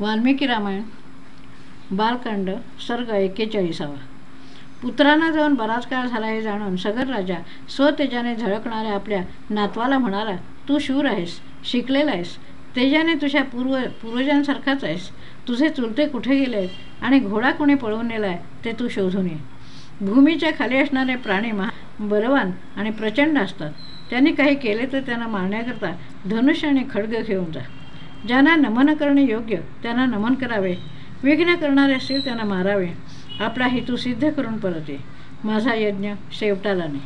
वाल्मिकी रामायण बालकांड सर्ग एक्केचाळीसावा. पुत्रांना जाऊन बराच काळ झाला हे जाणून सगर राजा स्वतेजाने झळकणाऱ्या आपल्या नातवाला म्हणाला तू शूर आहेस शिकलेला आहेस तेजाने तुझ्या पूर्व पूर्वजांसारखाच आहेस. तुझे चुलते कुठे गेले आहेत आणि घोडा कोणी पळवून नेला आहे ते तू शोधून ये. भूमीच्या खाली असणारे प्राणी महा बलवान आणि प्रचंड असतात. त्यांनी काही केले तर त्यांना मारण्याकरता धनुष्य आणि खडग घेऊन जा. ज्यांना नमन करणे योग्य त्यांना नमन करावे. विघ्न करणारे असतील त्यांना मारावे. आपला हेतू सिद्ध करून परत ये माझा यज्ञ शेवटाला नाही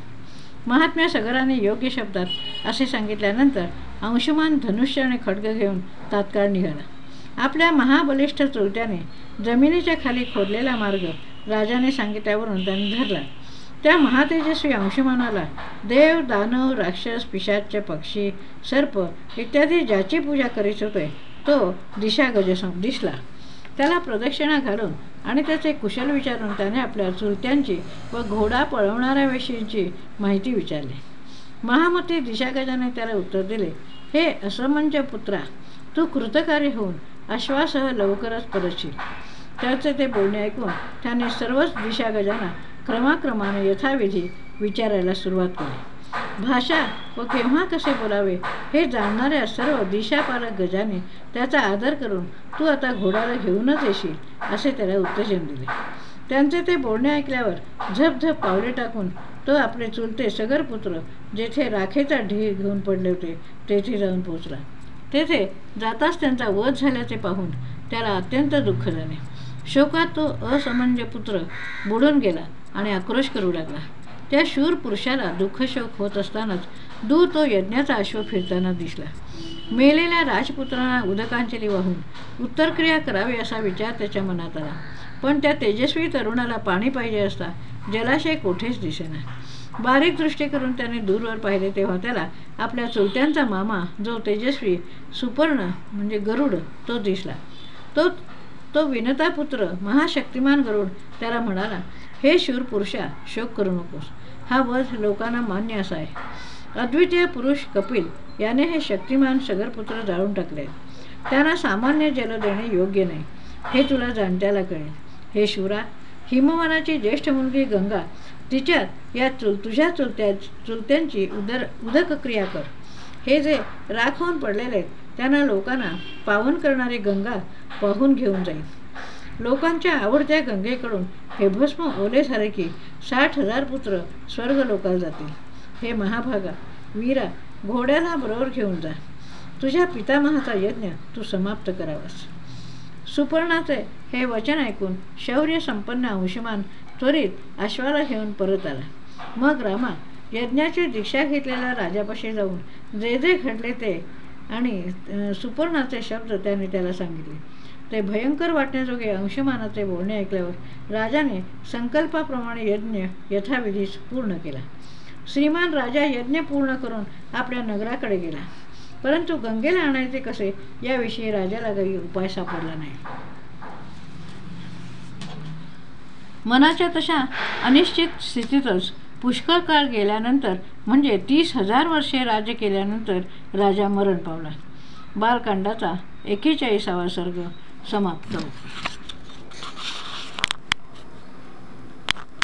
महात्म्या सगराने योग्य शब्दात असे सांगितल्यानंतर अंशुमान धनुष्य आणि खडग घेऊन तात्काळ निघाला. आपल्या महाबलिष्ठ चुलत्याने जमिनीच्या खाली खोदलेला मार्ग राजाने सांगितल्यावरून त्यांनी धरला. त्या महातेजस्वी अंशुमानाला देव दानव राक्षस पिशाच पक्षी सर्प इत्यादी ज्याची पूजा करीत होते तो दिशा गजसम दिसला. त्याला प्रदक्षिणा घालून आणि त्याचे कुशल विचारून त्याने आपल्या चुलत्यांची व घोडा पळवणाऱ्याविषयीची माहिती विचारली. महामती दिशागजाने त्याला उत्तर दिले हे असमंज पुत्रा तू कृतकारी होऊन अश्वासह लवकरच परतशील. त्याचे ते बोलणे ऐकून त्याने सर्वच दिशागजांना क्रमाक्रमाने यथाविधी विचारायला सुरुवात केली. भाषा व केव्हा कसे बोलावे हे जाणणाऱ्या सर्व दिशापालक गजाने त्याचा आदर करून तू आता घोड्याला घेऊनच येशील असे त्याला उत्तेजन दिले. त्यांचे ते बोलणे ऐकल्यावर झपझप पावले टाकून तो आपले चुलते सगरपुत्र जेथे राखेचा ढीग घेऊन पडले होते तेथे जाऊन पोचला तेथे जाताच त्यांचा वध झाल्याचे पाहून त्याला अत्यंत दुःख झाले. शोकात तो असमंज पुत्र बुडून गेला आणि आक्रोश करू लागला. त्या शूर पुरुषाला दुःखशोक होत असतानाच दूर तो यज्ञाचा अश्व फिरताना दिसला. मेलेल्या राजपुत्रांना उदकांजली वाहून उत्तरक्रिया करावी असा विचार त्याच्या मनात आला. पण त्या तेजस्वी तरुणाला पाणी पाहिजे असता जलाशय कोठेच दिसेना. बारीक दृष्टी करून त्याने दूरवर पाहिले तेव्हा त्याला आपल्या चुलत्यांचा मामा जो तेजस्वी सुपर्ण म्हणजे गरुड तो दिसला. तो तो विनतापुत्र महाशक्तिमान गरुड त्याला म्हणाला हे शूर पुरुषा शोक करू नकोस. हा वध लोकांना मान्य असा आहे. अद्वितीय पुरुष कपिल याने हे शक्तिमान सगरपुत्र जाळून टाकले. त्यांना सामान्य जल देणे योग्य नाही. हे तुला जाणत्याला कळेल. हे शिवरा हिमवानाची ज्येष्ठ मुलगी गंगा तिच्यात या चुल तुझ्या चुलत्या चुलत्यांची उदर उदकक्रिया कर. हे जे राख होऊन पडलेले त्यांना लोकांना पावन करणारी गंगा पाहून घेऊन जाईल. लोकांच्या आवडत्या गंगेकडून हे भस्म ओले झाले की साठ हजार पुत्र स्वर्ग लोकाला जातील. हे महाभागा वीरा घोड्याला बरोबर घेऊन जा. तुझ्या पितामहाचा यज्ञ तू समाप्त करावास. सुपर्णाचे हे वचन ऐकून शौर्य संपन्न अंशमान त्वरित अश्वाला घेऊन परत आला. मग रामा यज्ञाची दीक्षा घेतलेल्या राजापाशी जाऊन जे जे घडले ते आणि सुपर्णाचे शब्द त्याने त्याला सांगितले. ते भयंकर वाटण्याजोगे अंशमानाचे बोलणे ऐकल्यावर राजाने संकल्पाप्रमाणे यज्ञ यथाविधीस पूर्ण केला. श्रीमान राजा यज्ञ पूर्ण करून आपल्या नगराकडे गेला. परंतु गंगेला आणायचे कसे याविषयी राजाला काही उपाय सापडला नाही. मनाच्या तशा अनिश्चित स्थितीतच पुष्कळ काळ गेल्यानंतर म्हणजे तीस हजार वर्षे राज्य केल्यानंतर राजा मरण पावला. बालकांडाचा एकेचाळीसावा सर्ग समाप्त